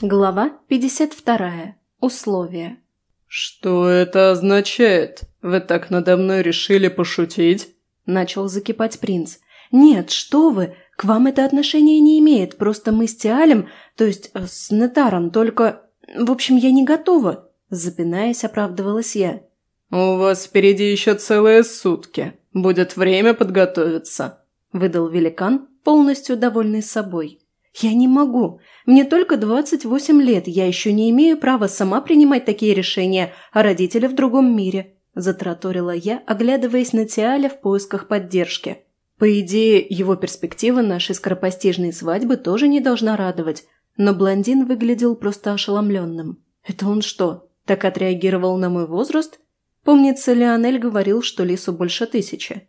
Глава 52. Условия. «Что это означает? Вы так надо мной решили пошутить?» Начал закипать принц. «Нет, что вы! К вам это отношение не имеет. Просто мы с Тиалем, то есть э, с Нетаром, только... В общем, я не готова!» Запинаясь, оправдывалась я. «У вас впереди еще целые сутки. Будет время подготовиться», – выдал великан, полностью довольный собой. «Я не могу. Мне только 28 лет. Я еще не имею права сама принимать такие решения, а родители в другом мире», – затраторила я, оглядываясь на Тиаля в поисках поддержки. По идее, его перспектива нашей скоропостижной свадьбы тоже не должна радовать, но блондин выглядел просто ошеломленным. Это он что, так отреагировал на мой возраст? Помнится, Леонель говорил, что Лису больше тысячи.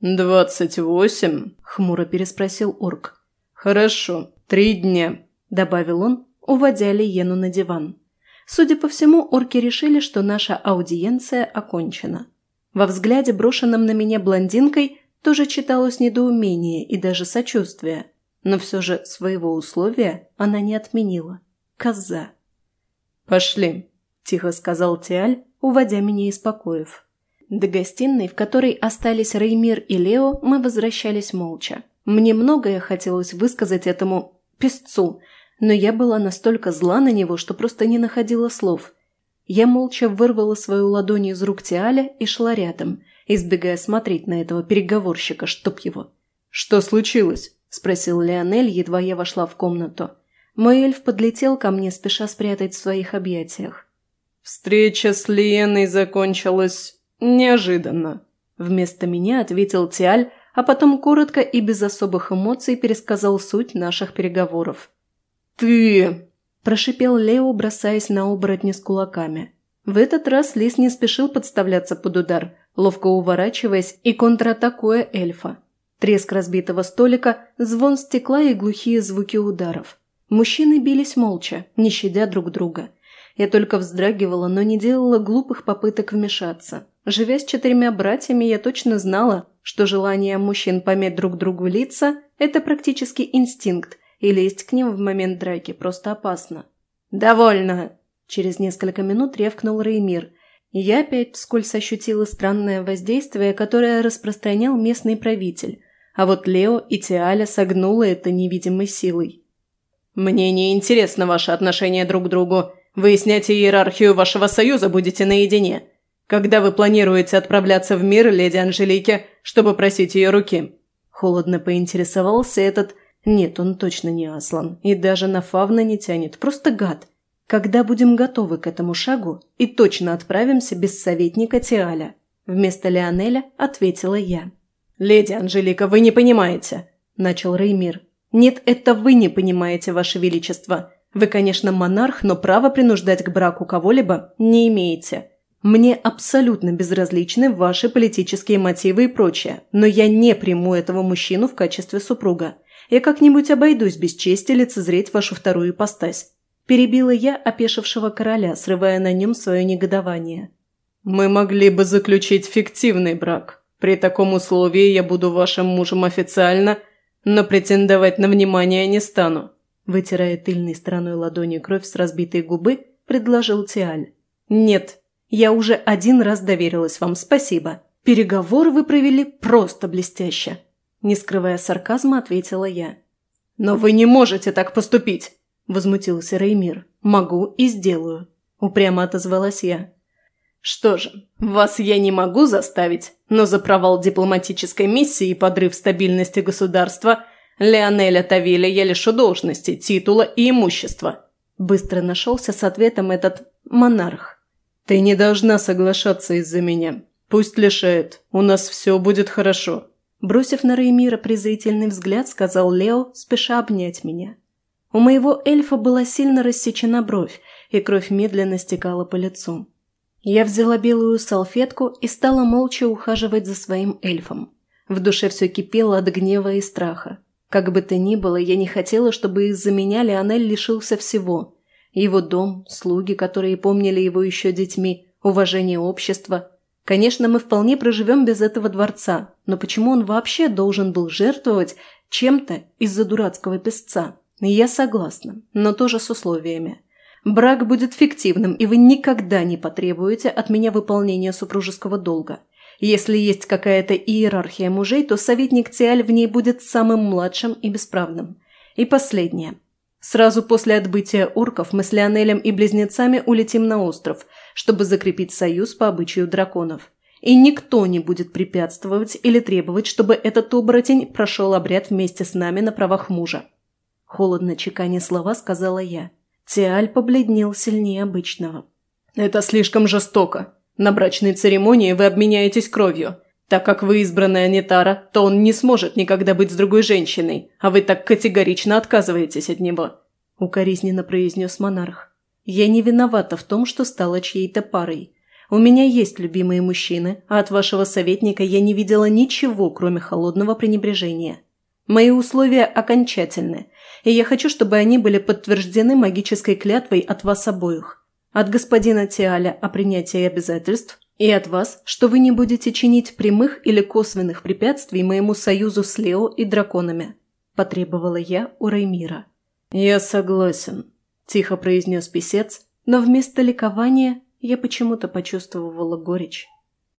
«Двадцать восемь?» – хмуро переспросил орк. «Хорошо, три дня», – добавил он, уводя Лиену на диван. Судя по всему, орки решили, что наша аудиенция окончена. Во взгляде, брошенном на меня блондинкой, тоже читалось недоумение и даже сочувствие, но все же своего условия она не отменила. Коза. «Пошли», – тихо сказал Тиаль, уводя меня из покоев. До гостиной, в которой остались Реймир и Лео, мы возвращались молча. Мне многое хотелось высказать этому песцу, но я была настолько зла на него, что просто не находила слов. Я молча вырвала свою ладонь из рук Тиаля и шла рядом, избегая смотреть на этого переговорщика, чтоб его. «Что случилось?» – спросил Леонель, едва я вошла в комнату. Мой эльф подлетел ко мне, спеша спрятать в своих объятиях. «Встреча с Лиеной закончилась неожиданно», – вместо меня ответил Тиаль, а потом коротко и без особых эмоций пересказал суть наших переговоров. «Ты...» – прошипел Лео, бросаясь на оборотни с кулаками. В этот раз Лис не спешил подставляться под удар, ловко уворачиваясь и контратакуя эльфа. Треск разбитого столика, звон стекла и глухие звуки ударов. Мужчины бились молча, не щадя друг друга. Я только вздрагивала, но не делала глупых попыток вмешаться. Живя с четырьмя братьями, я точно знала, что желание мужчин помять друг другу лица – это практически инстинкт, и лезть к ним в момент драки просто опасно. «Довольно!» – через несколько минут ревкнул Реймир. Я опять вскользь ощутила странное воздействие, которое распространял местный правитель, а вот Лео и Тиаля согнуло это невидимой силой. «Мне не интересно ваше отношение друг к другу. Выяснять иерархию вашего союза будете наедине. Когда вы планируете отправляться в мир леди Анжелики, чтобы просить ее руки?» Холодно поинтересовался этот... Нет, он точно не Аслан. И даже на Фавна не тянет. Просто гад. Когда будем готовы к этому шагу и точно отправимся без советника Тиаля? Вместо Леонеля ответила я. «Леди Анжелика, вы не понимаете», – начал Реймир. «Нет, это вы не понимаете, Ваше Величество. Вы, конечно, монарх, но права принуждать к браку кого-либо не имеете. Мне абсолютно безразличны ваши политические мотивы и прочее, но я не приму этого мужчину в качестве супруга. Я как-нибудь обойдусь без чести лицезреть вашу вторую ипостась». Перебила я опешившего короля, срывая на нем свое негодование. «Мы могли бы заключить фиктивный брак. При таком условии я буду вашим мужем официально, но претендовать на внимание не стану», вытирая тыльной стороной ладони кровь с разбитой губы, предложил Тиаль. «Нет, я уже один раз доверилась вам, спасибо. Переговоры вы провели просто блестяще. Не скрывая сарказма, ответила я. «Но вы не можете так поступить!» – возмутился Реймир. «Могу и сделаю», – упрямо отозвалась я. «Что же, вас я не могу заставить, но за провал дипломатической миссии и подрыв стабильности государства Леонеля Тавиля я лишу должности, титула и имущества». Быстро нашелся с ответом этот монарх. «Ты не должна соглашаться из-за меня. Пусть лишает. У нас все будет хорошо». Бросив на Реймира презрительный взгляд, сказал Лео, спеша обнять меня. У моего эльфа была сильно рассечена бровь, и кровь медленно стекала по лицу. Я взяла белую салфетку и стала молча ухаживать за своим эльфом. В душе все кипело от гнева и страха. Как бы то ни было, я не хотела, чтобы из-за меня Леонель лишился всего. Его дом, слуги, которые помнили его еще детьми, уважение общества. Конечно, мы вполне проживем без этого дворца, но почему он вообще должен был жертвовать чем-то из-за дурацкого песца? Я согласна, но тоже с условиями. Брак будет фиктивным, и вы никогда не потребуете от меня выполнения супружеского долга. Если есть какая-то иерархия мужей, то советник Тиаль в ней будет самым младшим и бесправным. И последнее. Сразу после отбытия орков мы с Леонелем и близнецами улетим на остров, чтобы закрепить союз по обычаю драконов. И никто не будет препятствовать или требовать, чтобы этот оборотень прошел обряд вместе с нами на правах мужа. Холодно чеканя слова, сказала я. Тиаль побледнел сильнее обычного. «Это слишком жестоко. На брачной церемонии вы обменяетесь кровью. Так как вы избранная Нетара, то он не сможет никогда быть с другой женщиной, а вы так категорично отказываетесь от него», – укоризненно произнес монарх. «Я не виновата в том, что стала чьей-то парой. У меня есть любимые мужчины, а от вашего советника я не видела ничего, кроме холодного пренебрежения. Мои условия окончательны, и я хочу, чтобы они были подтверждены магической клятвой от вас обоих. От господина Тиаля о принятии обязательств и от вас, что вы не будете чинить прямых или косвенных препятствий моему союзу с Лео и драконами», – потребовала я у Реймира. «Я согласен», – тихо произнес писец, но вместо ликования я почему-то почувствовала горечь.